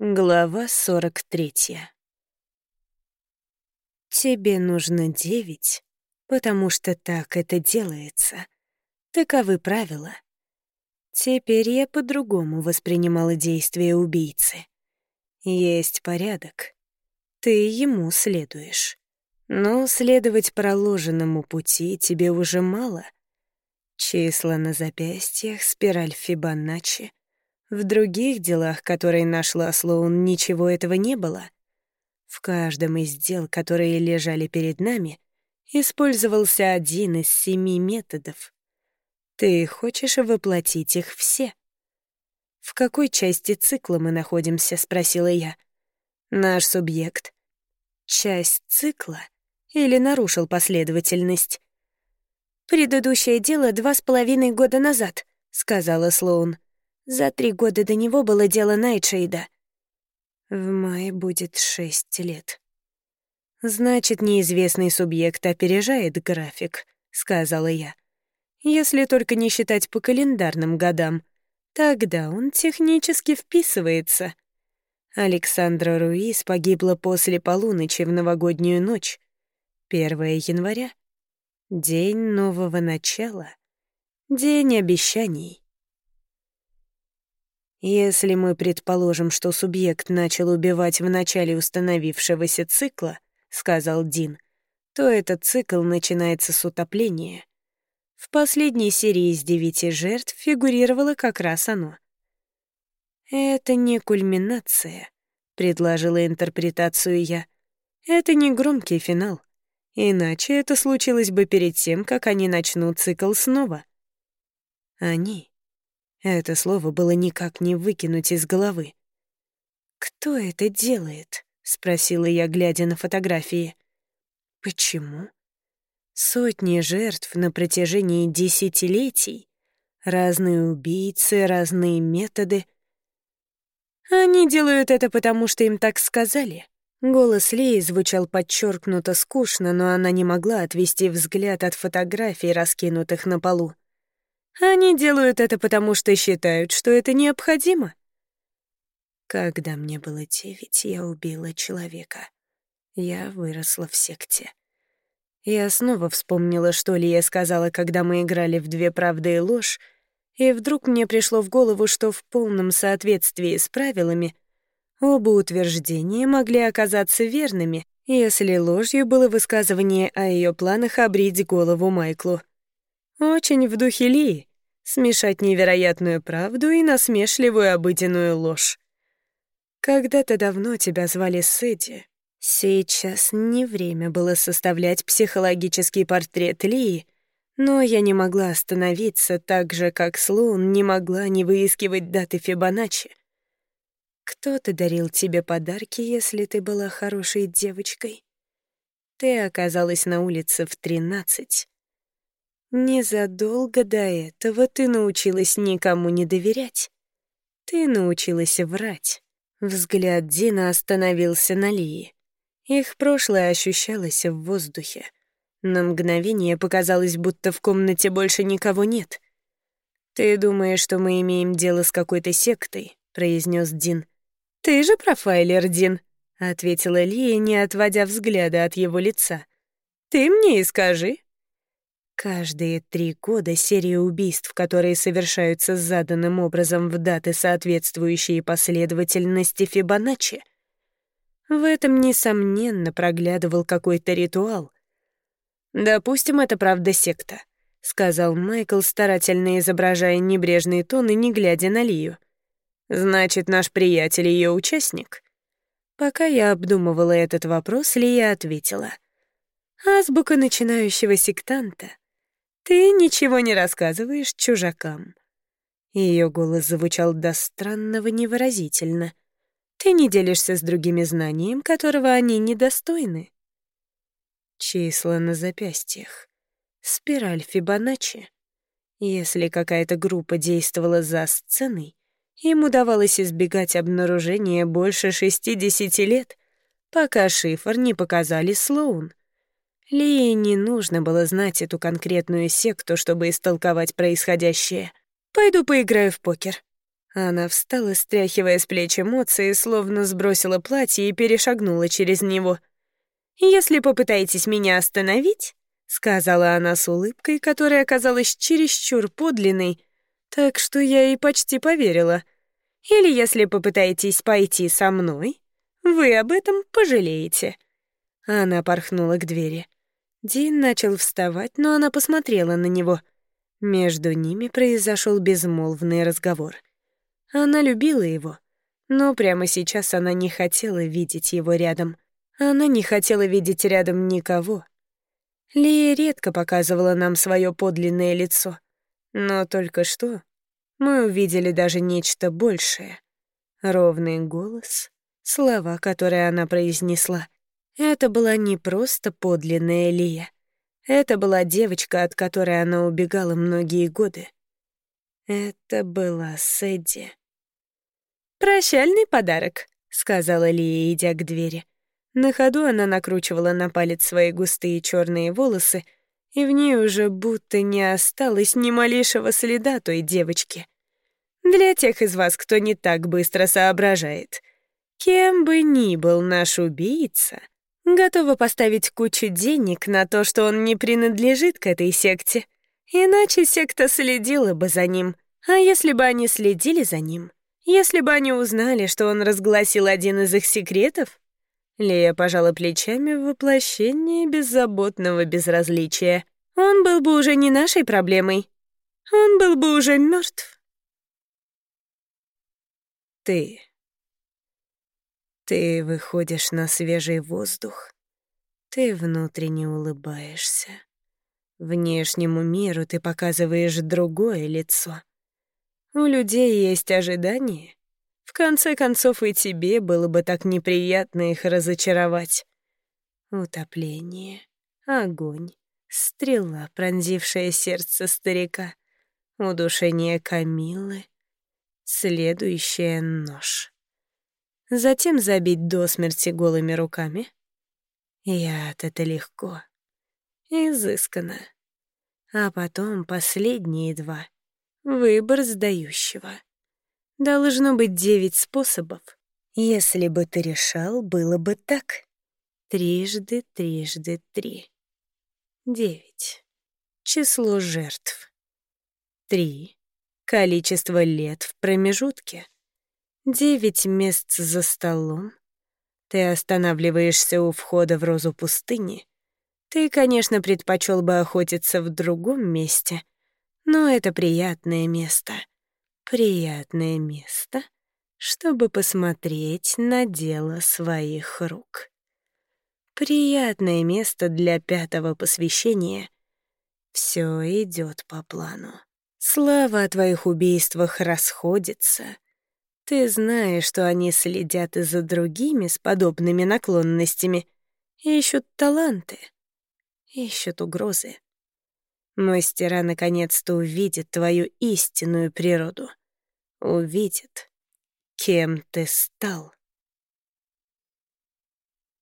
Глава 43. Тебе нужно девять, потому что так это делается. Таковы правила. Теперь я по-другому воспринимала действия убийцы. Есть порядок. Ты ему следуешь. Но следовать проложенному пути тебе уже мало. Числа на запястьях, спираль Фибоначчи — в других делах, которые нашла Слоун, ничего этого не было. В каждом из дел, которые лежали перед нами, использовался один из семи методов. Ты хочешь воплотить их все? «В какой части цикла мы находимся?» — спросила я. «Наш субъект. Часть цикла? Или нарушил последовательность?» «Предыдущее дело два с половиной года назад», — сказала Слоун. За три года до него было дело Найтшейда. В мае будет шесть лет. «Значит, неизвестный субъект опережает график», — сказала я. «Если только не считать по календарным годам. Тогда он технически вписывается». Александра Руис погибла после полуночи в новогоднюю ночь. 1 января. День нового начала. День обещаний. Если мы предположим, что субъект начал убивать в начале установившегося цикла, сказал Дин, то этот цикл начинается с утопления. В последней серии из девяти жертв фигурировало как раз оно. «Это не кульминация», — предложила интерпретацию я. «Это не громкий финал. Иначе это случилось бы перед тем, как они начнут цикл снова». Они это слово было никак не выкинуть из головы. «Кто это делает?» — спросила я, глядя на фотографии. «Почему?» Сотни жертв на протяжении десятилетий. Разные убийцы, разные методы. Они делают это потому, что им так сказали. Голос Леи звучал подчеркнуто скучно, но она не могла отвести взгляд от фотографий, раскинутых на полу. Они делают это потому, что считают, что это необходимо. Когда мне было девять, я убила человека. Я выросла в секте. Я снова вспомнила, что Лия сказала, когда мы играли в «Две правды и ложь», и вдруг мне пришло в голову, что в полном соответствии с правилами оба утверждения могли оказаться верными, если ложью было высказывание о ее планах обрить голову Майклу. Очень в духе Лии смешать невероятную правду и насмешливую обыденную ложь. Когда-то давно тебя звали Сэдди. Сейчас не время было составлять психологический портрет Лии, но я не могла остановиться так же, как Слоун не могла не выискивать даты Фибоначчи. Кто-то дарил тебе подарки, если ты была хорошей девочкой. Ты оказалась на улице в тринадцать. Незадолго до этого ты научилась никому не доверять. Ты научилась врать. Взгляд Дина остановился на Лии. Их прошлое ощущалось в воздухе. На мгновение показалось, будто в комнате больше никого нет. «Ты думаешь, что мы имеем дело с какой-то сектой?» — произнес Дин. «Ты же профайлер, Дин», — ответила Лия, не отводя взгляда от его лица. «Ты мне и скажи, Каждые три года серия убийств, которые совершаются заданным образом в даты, соответствующие последовательности Фибоначчи. В этом, несомненно, проглядывал какой-то ритуал. «Допустим, это правда секта», — сказал Майкл, старательно изображая небрежный тон и не глядя на Лию. «Значит, наш приятель ее участник?» Пока я обдумывала этот вопрос, Лия ответила. «Азбука начинающего сектанта». «Ты ничего не рассказываешь чужакам». Ее голос звучал до странного невыразительно. «Ты не делишься с другими знанием, которого они недостойны». Числа на запястьях. Спираль Фибоначчи. Если какая-то группа действовала за сценой, им удавалось избегать обнаружения больше 60 лет, пока шифр не показали Слоун. Лии не нужно было знать эту конкретную секту, чтобы истолковать происходящее. «Пойду поиграю в покер». Она встала, стряхивая с плеч эмоции, словно сбросила платье и перешагнула через него. «Если попытаетесь меня остановить», — сказала она с улыбкой, которая оказалась чересчур подлинной, так что я ей почти поверила. «Или если попытаетесь пойти со мной, вы об этом пожалеете». Она порхнула к двери. Дин начал вставать, но она посмотрела на него. Между ними произошел безмолвный разговор. Она любила его, но прямо сейчас она не хотела видеть его рядом. Она не хотела видеть рядом никого. Лия редко показывала нам свое подлинное лицо, но только что мы увидели даже нечто большее. Ровный голос, слова, которые она произнесла — это была не просто подлинная Лия. Это была девочка, от которой она убегала многие годы. Это была Сэдди. «Прощальный подарок», — сказала Лия, идя к двери. На ходу она накручивала на палец свои густые черные волосы, и в ней уже будто не осталось ни малейшего следа той девочки. Для тех из вас, кто не так быстро соображает, кем бы ни был наш убийца, Готова поставить кучу денег на то, что он не принадлежит к этой секте. Иначе секта следила бы за ним. А если бы они следили за ним? Если бы они узнали, что он разгласил один из их секретов? Лея пожала плечами в воплощение беззаботного безразличия. Он был бы уже не нашей проблемой. Он был бы уже мертв. Ты ты выходишь на свежий воздух. Ты внутренне улыбаешься. Внешнему миру ты показываешь другое лицо. У людей есть ожидания. В конце концов, и тебе было бы так неприятно их разочаровать. Утопление, огонь, стрела, пронзившая сердце старика, удушение Камилы, следующая нож затем забить до смерти голыми руками. Яд — это легко, изысканно. А потом последние два — выбор сдающего. Должно быть девять способов. Если бы ты решал, было бы так. Трижды, трижды, три. Девять. Число жертв. Три. Количество лет в промежутке. Девять мест за столом. Ты останавливаешься у входа в розу пустыни. Ты, конечно, предпочел бы охотиться в другом месте, но это приятное место. Приятное место, чтобы посмотреть на дело своих рук. Приятное место для пятого посвящения. Все идет по плану. Слава о твоих убийствах расходится — ты знаешь, что они следят и за другими с подобными наклонностями, ищут таланты, ищут угрозы. Мастера наконец-то увидят твою истинную природу, увидят, кем ты стал.